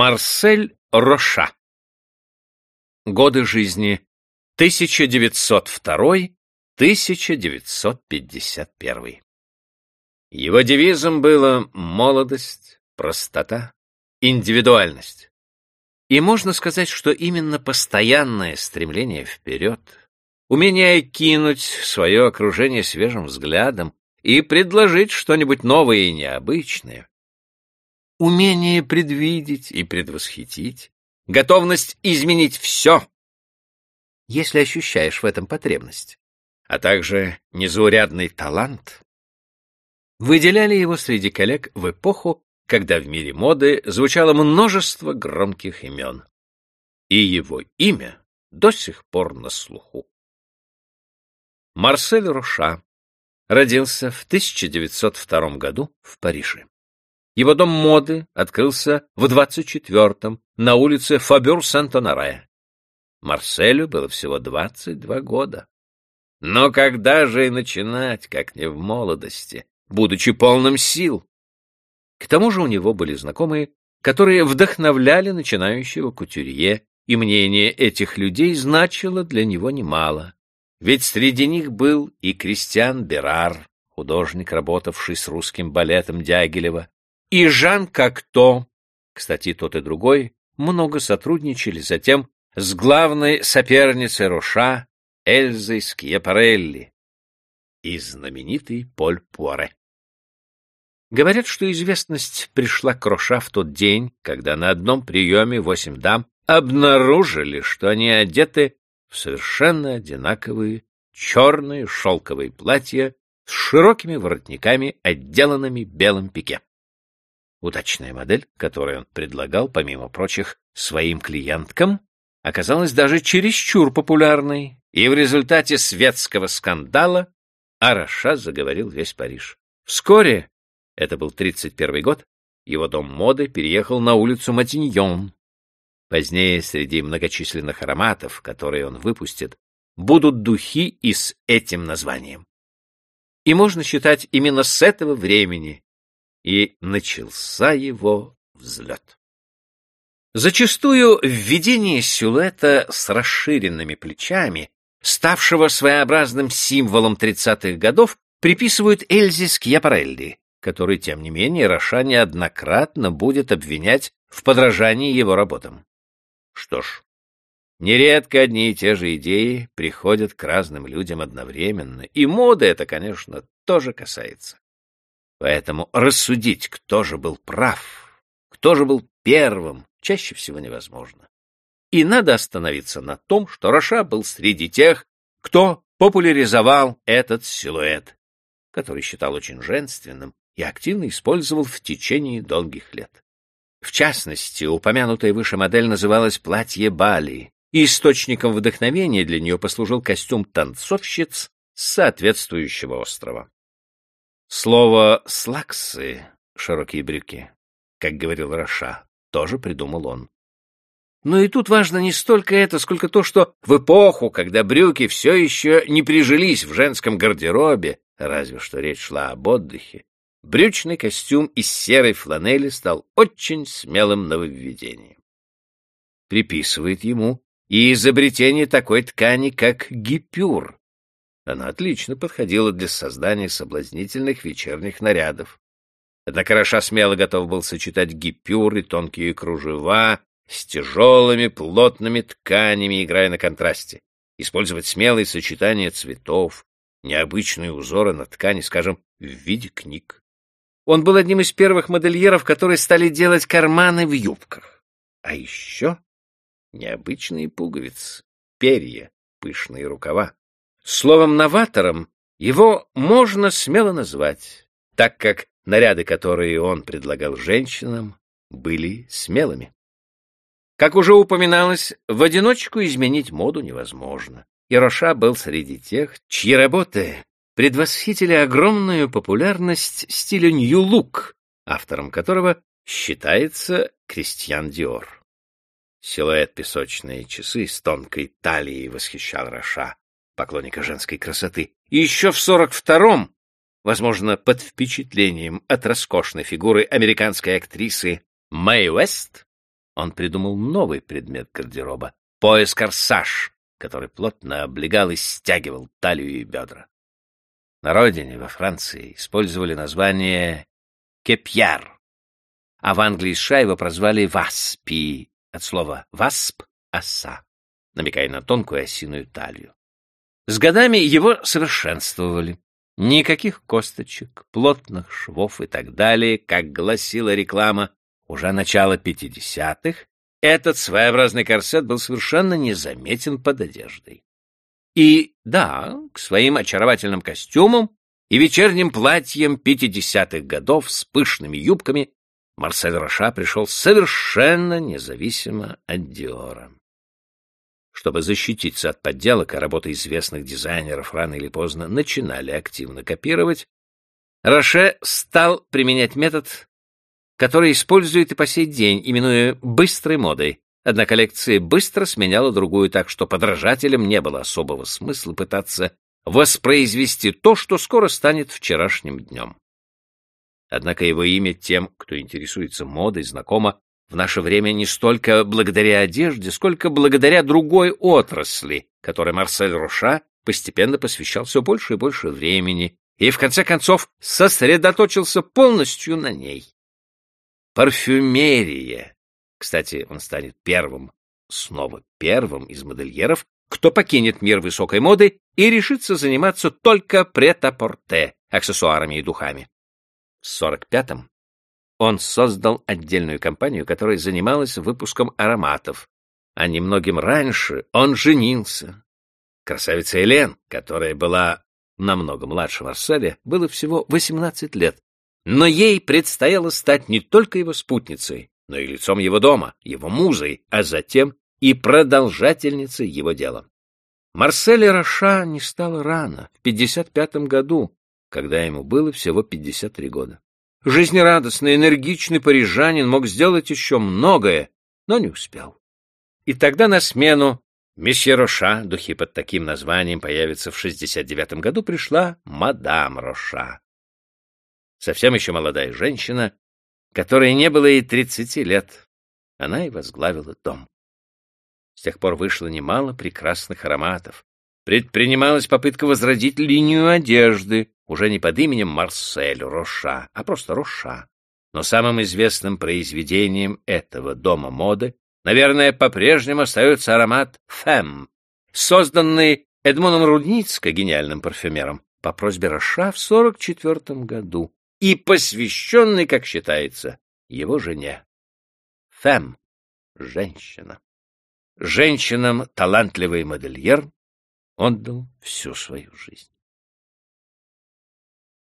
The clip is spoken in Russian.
Марсель Роша. Годы жизни 1902-1951. Его девизом было молодость, простота, индивидуальность. И можно сказать, что именно постоянное стремление вперед, умение кинуть свое окружение свежим взглядом и предложить что-нибудь новое и необычное, умение предвидеть и предвосхитить, готовность изменить все, если ощущаешь в этом потребность, а также незаурядный талант, выделяли его среди коллег в эпоху, когда в мире моды звучало множество громких имен. И его имя до сих пор на слуху. Марсель Руша родился в 1902 году в Париже. Его дом моды открылся в 24-м на улице Фабюр-Сент-Оноре. Марселю было всего 22 года. Но когда же и начинать, как не в молодости, будучи полным сил? К тому же у него были знакомые, которые вдохновляли начинающего кутюрье, и мнение этих людей значило для него немало. Ведь среди них был и Кристиан Берар, художник, работавший с русским балетом Дягилева, и Жан Кокто, кстати, тот и другой, много сотрудничали затем с главной соперницей Роша Эльзой Скьяпарелли и знаменитый Поль Пуаре. Говорят, что известность пришла к Роша в тот день, когда на одном приеме восемь дам обнаружили, что они одеты в совершенно одинаковые черные шелковые платья с широкими воротниками, отделанными белым пике. Удачная модель, которую он предлагал, помимо прочих, своим клиенткам, оказалась даже чересчур популярной, и в результате светского скандала Араша заговорил весь Париж. Вскоре, это был 31 год, его дом моды переехал на улицу Матиньон. Позднее, среди многочисленных ароматов, которые он выпустит, будут духи и с этим названием. И можно считать именно с этого времени и начался его взлет. Зачастую введение силуэта с расширенными плечами, ставшего своеобразным символом тридцатых годов, приписывают Эльзе Скьяпарелли, который, тем не менее, Роша неоднократно будет обвинять в подражании его работам. Что ж, нередко одни и те же идеи приходят к разным людям одновременно, и моды это, конечно, тоже касается. Поэтому рассудить, кто же был прав, кто же был первым, чаще всего невозможно. И надо остановиться на том, что Роша был среди тех, кто популяризовал этот силуэт, который считал очень женственным и активно использовал в течение долгих лет. В частности, упомянутая выше модель называлась «Платье Бали», и источником вдохновения для нее послужил костюм танцовщиц с соответствующего острова. Слово «слаксы» — широкие брюки, как говорил Раша, тоже придумал он. Но и тут важно не столько это, сколько то, что в эпоху, когда брюки все еще не прижились в женском гардеробе, разве что речь шла об отдыхе, брючный костюм из серой фланели стал очень смелым нововведением. Приписывает ему и изобретение такой ткани, как гипюр, она отлично подходила для создания соблазнительных вечерних нарядов. Однако Раша смело готов был сочетать гипюр и тонкие кружева с тяжелыми плотными тканями, играя на контрасте, использовать смелые сочетания цветов, необычные узоры на ткани, скажем, в виде книг. Он был одним из первых модельеров, которые стали делать карманы в юбках. А еще необычные пуговицы, перья, пышные рукава. Словом, новатором его можно смело назвать, так как наряды, которые он предлагал женщинам, были смелыми. Как уже упоминалось, в одиночку изменить моду невозможно. И Роша был среди тех, чьи работы предвосхитили огромную популярность стиля нью-лук, автором которого считается Кристиан Диор. Силуэт песочные часы с тонкой талией восхищал Роша, поклонника женской красоты. Еще в 42-м, возможно, под впечатлением от роскошной фигуры американской актрисы Мэй Уэст, он придумал новый предмет гардероба — пояс-корсаж, который плотно облегал и стягивал талию и бедра. На родине, во Франции, использовали название «кепьяр», а в Англии его прозвали «васпи» от слова «васп» — «оса», намекая на тонкую осиную талию. С годами его совершенствовали. Никаких косточек, плотных швов и так далее, как гласила реклама уже начала 50-х, этот своеобразный корсет был совершенно незаметен под одеждой. И, да, к своим очаровательным костюмам и вечерним платьям 50-х годов с пышными юбками Марсель Роша пришел совершенно независимо от Диора. Чтобы защититься от подделок, а работы известных дизайнеров рано или поздно начинали активно копировать, Роше стал применять метод, который использует и по сей день, именуя быстрой модой. Одна коллекция быстро сменяла другую, так что подражателям не было особого смысла пытаться воспроизвести то, что скоро станет вчерашним днем. Однако его имя тем, кто интересуется модой, знакомо в наше время не столько благодаря одежде, сколько благодаря другой отрасли, которой Марсель Руша постепенно посвящал все больше и больше времени и, в конце концов, сосредоточился полностью на ней. Парфюмерия. Кстати, он станет первым, снова первым из модельеров, кто покинет мир высокой моды и решится заниматься только претапорте, аксессуарами и духами. В 45-м он создал отдельную компанию, которая занималась выпуском ароматов, а немногим раньше он женился. Красавица Элен, которая была намного младше Марселя, было всего 18 лет, но ей предстояло стать не только его спутницей, но и лицом его дома, его музой, а затем и продолжательницей его дела. Марселя Роша не стало рано, в 55 году, когда ему было всего 53 года. Жизнерадостный, энергичный парижанин мог сделать еще многое, но не успел. И тогда на смену месье Роша, духи под таким названием появятся в 69-м году, пришла мадам Роша. Совсем еще молодая женщина, которой не было и 30 лет. Она и возглавила дом. С тех пор вышло немало прекрасных ароматов. Предпринималась попытка возродить линию одежды, уже не под именем Марсель Роша, а просто Роша. Но самым известным произведением этого дома моды, наверное, по-прежнему остается аромат «Фэм», созданный Эдмоном Рудницко, гениальным парфюмером, по просьбе Роша в 44 году и посвященный, как считается, его жене. Фэм — женщина. Женщинам талантливый модельер отдал всю свою жизнь.